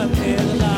up here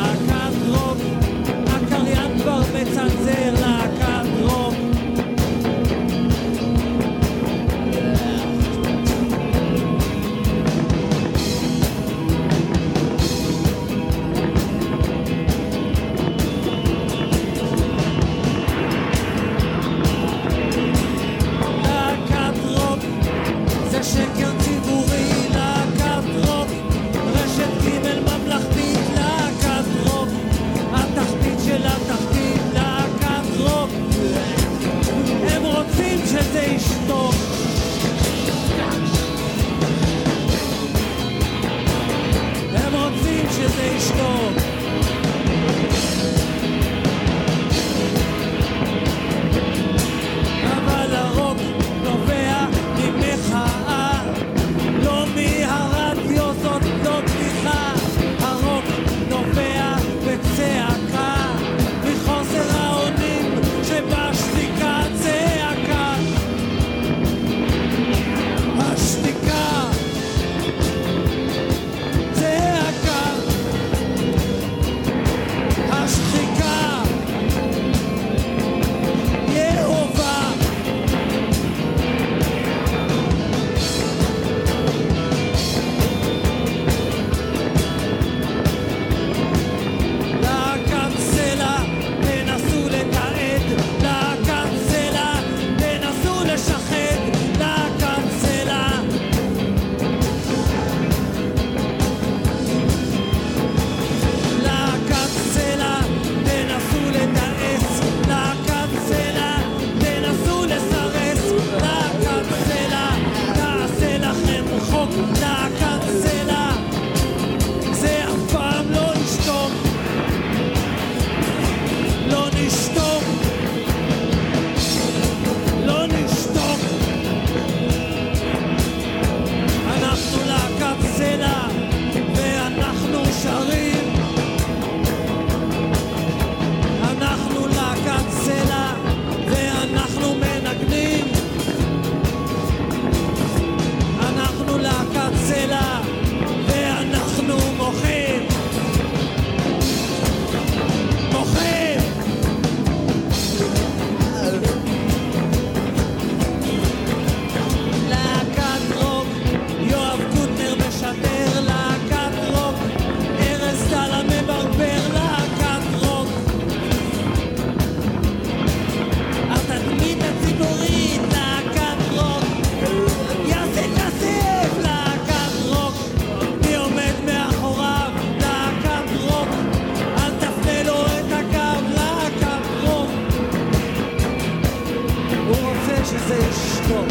existo.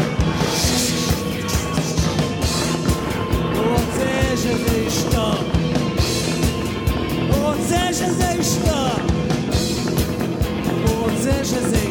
Vocês existam. Vocês existam. Vocês existam.